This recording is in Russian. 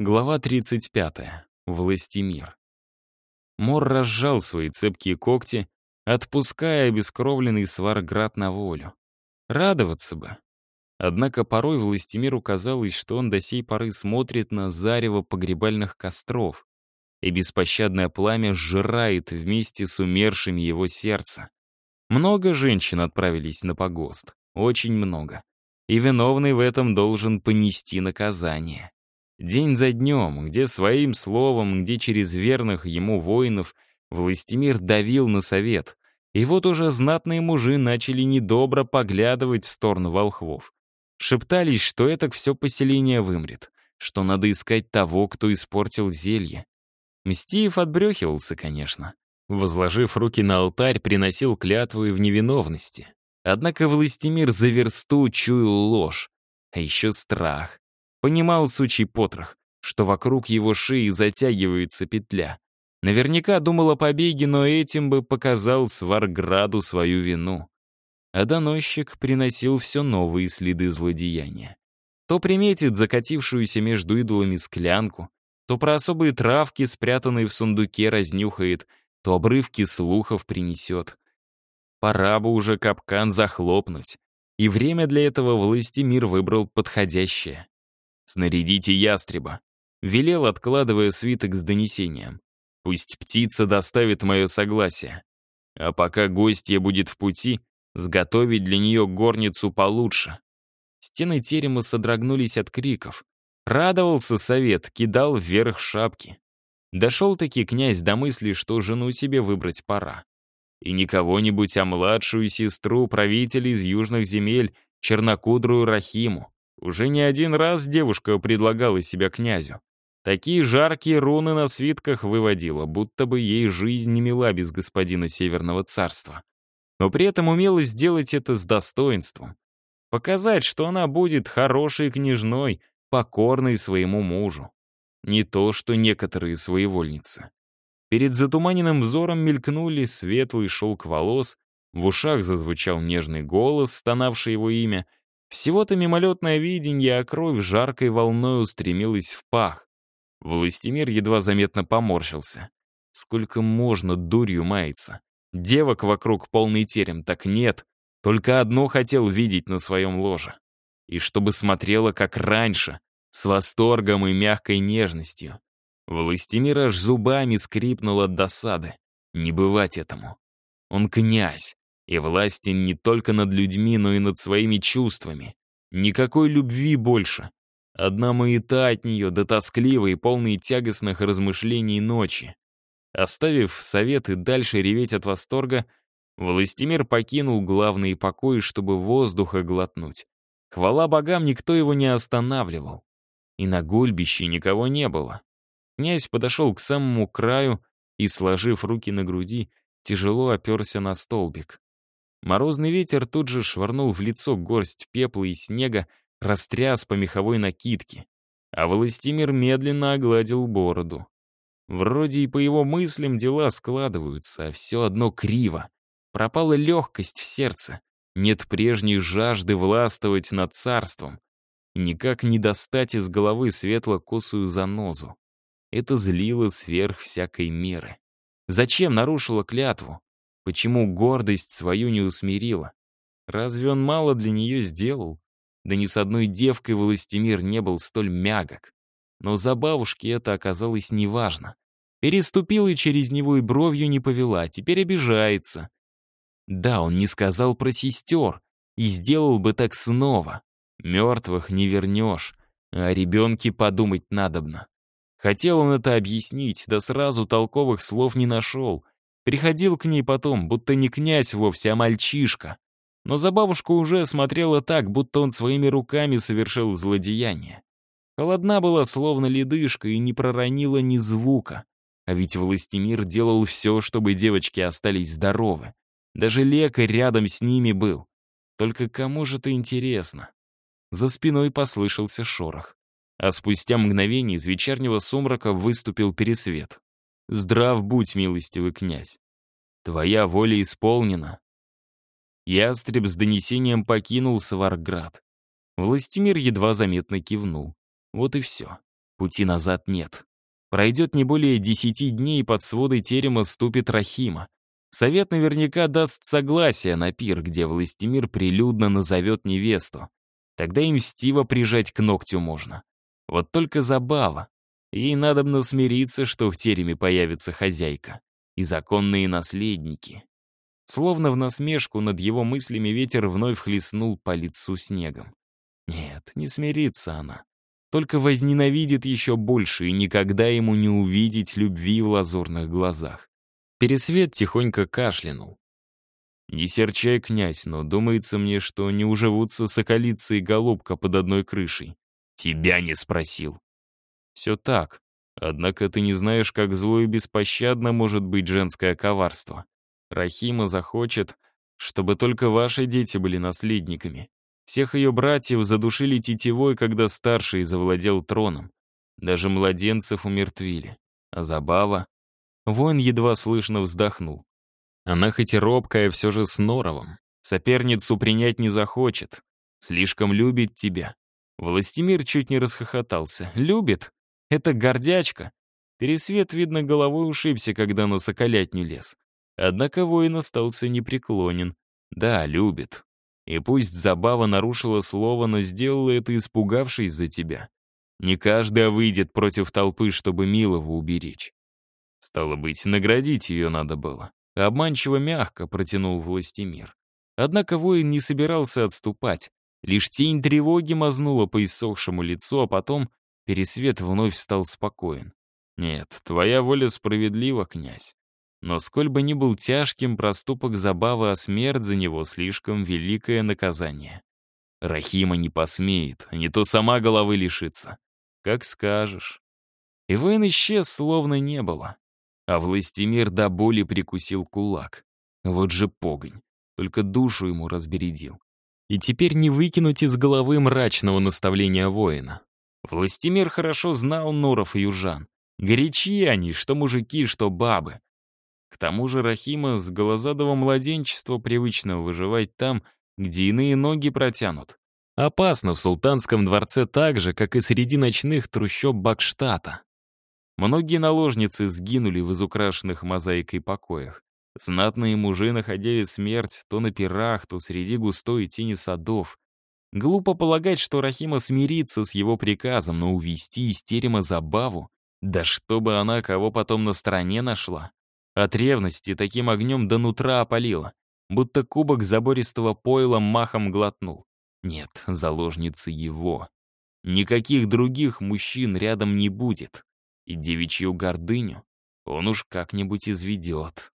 Глава 35. Властимир. Мор разжал свои цепкие когти, отпуская обескровленный Сварград на волю. Радоваться бы. Однако порой Властимиру казалось, что он до сей поры смотрит на зарево погребальных костров, и беспощадное пламя сжирает вместе с умершими его сердце. Много женщин отправились на погост, очень много. И виновный в этом должен понести наказание. День за днем, где своим словом, где через верных ему воинов, Властимир давил на совет. И вот уже знатные мужи начали недобро поглядывать в сторону волхвов. Шептались, что это все поселение вымрет, что надо искать того, кто испортил зелье. Мстиев отбрехивался, конечно. Возложив руки на алтарь, приносил клятвы в невиновности. Однако Властимир за версту чуял ложь, а еще страх. Понимал сучий потрох, что вокруг его шеи затягивается петля. Наверняка думал о побеге, но этим бы показал Сварграду свою вину. А доносчик приносил все новые следы злодеяния. То приметит закатившуюся между идолами склянку, то про особые травки, спрятанные в сундуке, разнюхает, то обрывки слухов принесет. Пора бы уже капкан захлопнуть. И время для этого властемир выбрал подходящее. «Снарядите ястреба», — велел, откладывая свиток с донесением. «Пусть птица доставит мое согласие. А пока гостья будет в пути, сготовить для нее горницу получше». Стены терема содрогнулись от криков. Радовался совет, кидал вверх шапки. Дошел-таки князь до мысли, что жену себе выбрать пора. И не кого-нибудь, а младшую сестру правителя из южных земель, чернокудрую Рахиму. Уже не один раз девушка предлагала себя князю. Такие жаркие руны на свитках выводила, будто бы ей жизнь не мила без господина Северного царства. Но при этом умела сделать это с достоинством. Показать, что она будет хорошей княжной, покорной своему мужу. Не то, что некоторые своевольницы. Перед затуманенным взором мелькнули светлый шелк волос, в ушах зазвучал нежный голос, стонавший его имя — всего-то мимолетное видение, а кровь жаркой волной устремилась в пах. Властимир едва заметно поморщился. Сколько можно дурью маяться? Девок вокруг полный терем, так нет. Только одно хотел видеть на своем ложе. И чтобы смотрела как раньше, с восторгом и мягкой нежностью. Властимир аж зубами скрипнул от досады. Не бывать этому. Он князь, и властен не только над людьми, но и над своими чувствами. Никакой любви больше. Одна маята от нее, да тоскливой, полной тягостных размышлений ночи. Оставив советы дальше реветь от восторга, Властимир покинул главные покои, чтобы воздуха глотнуть. Хвала богам, никто его не останавливал. И на гульбище никого не было. Князь подошел к самому краю и, сложив руки на груди, тяжело оперся на столбик. Морозный ветер тут же швырнул в лицо горсть пепла и снега, растряс по меховой накидке. А Властимир медленно огладил бороду. Вроде и по его мыслям дела складываются, а все одно криво. Пропала легкость в сердце. Нет прежней жажды властвовать над царством. Никак не достать из головы светло-косую занозу. Это злило сверх всякой меры. Зачем нарушила клятву? Почему гордость свою не усмирила? Разве он мало для нее сделал? Да ни с одной девкой Властимир не был столь мягок. Но за бабушки это оказалось неважно. Переступила через него и бровью не повела, теперь обижается. Да, он не сказал про сестер, и сделал бы так снова. Мертвых не вернешь, а о ребенке подумать надобно. Хотел он это объяснить, да сразу толковых слов не нашел — Приходил к ней потом, будто не князь вовсе, а мальчишка. Но за бабушку уже смотрела так, будто он своими руками совершил злодеяние. Холодна была, словно ледышка, и не проронила ни звука. А ведь Властимир делал все, чтобы девочки остались здоровы. Даже лекарь рядом с ними был. Только кому же это интересно? За спиной послышался шорох. А спустя мгновение из вечернего сумрака выступил пересвет. Здрав будь, милостивый князь. Твоя воля исполнена. Ястреб с донесением покинул Сварград. Властимир едва заметно кивнул. Вот и все. Пути назад нет. Пройдет не более десяти дней, и под своды терема ступит Рахима. Совет наверняка даст согласие на пир, где Властимир прилюдно назовет невесту. Тогда им Стива прижать к ногтю можно. Вот только забава. Ей надобно смириться, что в тереме появится хозяйка и законные наследники. Словно в насмешку над его мыслями ветер вновь хлестнул по лицу снегом. Нет, не смирится она. Только возненавидит еще больше и никогда ему не увидеть любви в лазурных глазах. Пересвет тихонько кашлянул. «Не серчай, князь, но думается мне, что не уживутся соколица и голубка под одной крышей. Тебя не спросил». «Все так. Однако ты не знаешь, как зло и беспощадно может быть женское коварство. Рахима захочет, чтобы только ваши дети были наследниками. Всех ее братьев задушили тетивой, когда старший завладел троном. Даже младенцев умертвили. А забава... Воин едва слышно вздохнул. Она хоть и робкая, все же с норовом. Соперницу принять не захочет. Слишком любит тебя. Властимир чуть не расхохотался. Любит? Это гордячка. Пересвет, видно, головой ушибся, когда на соколятню лез. Однако воин остался непреклонен. Да, любит. И пусть забава нарушила слово, но сделала это, испугавшись за тебя. Не каждый выйдет против толпы, чтобы милого уберечь. Стало быть, наградить ее надо было. Обманчиво мягко протянул властемир. Однако воин не собирался отступать. Лишь тень тревоги мазнула по иссохшему лицу, а потом Пересвет вновь стал спокоен. «Нет, твоя воля справедлива, князь. Но сколь бы ни был тяжким проступок забавы, а смерть за него слишком великое наказание. Рахима не посмеет, не то сама головы лишится. Как скажешь. И воин исчез, словно не было. А властемир до боли прикусил кулак. Вот же погонь. Только душу ему разбередил. И теперь не выкинуть из головы мрачного наставления воина. Властемир хорошо знал Нуров и южан. Горячи они, что мужики, что бабы. К тому же Рахима с голозадого младенчества привычно выживать там, где иные ноги протянут. Опасно в султанском дворце так же, как и среди ночных трущоб Бакштата. Многие наложницы сгинули в изукрашенных мозаикой покоях. Знатные мужи находили смерть то на пирах, то среди густой тени садов. Глупо полагать, что Рахима смирится с его приказом, но увести из терема забаву, да чтобы она кого потом на стороне нашла. От ревности таким огнем до нутра опалило, будто кубок забористого пойла махом глотнул. Нет, заложницы его. Никаких других мужчин рядом не будет. И девичью гордыню он уж как-нибудь изведет.